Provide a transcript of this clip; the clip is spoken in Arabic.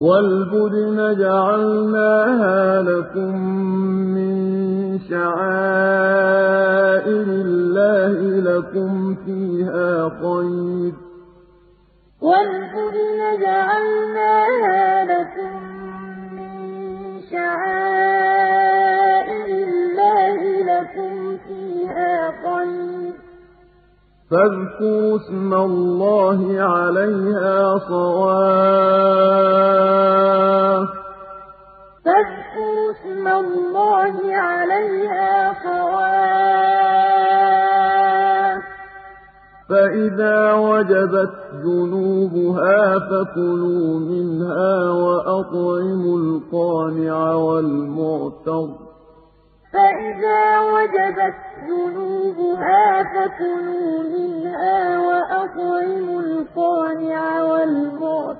وَالْبُدْنَ جَعَلْنَاهَا لَكُم مِّن شَعَائِرِ اللَّهِ لَكُمْ فِيهَا خَيْرٌ ۖ. فَاذْكُرُوا اسْمَ اللَّهِ عَلَيْهَا صَوَافَّ ۖ فَإِذَا وَجَبَتْ جُنُوبُهَا فَكُلُوا مِنْهَا وَأَطْعِمُوا الْقَانِعَ وَالْمُعْتَرَّ ۚ. اللَّهِ اسْمَ اللَّهِ عَلَيْهَا صَوَافَّ ۖ فَإِذَا وَجَبَتْ جُنُوبُهَا فَكُلُوا مِنْهَا وَأَطْعِمُوا الْقَانِعَ وَالْمُعْتَرَّ ۚ.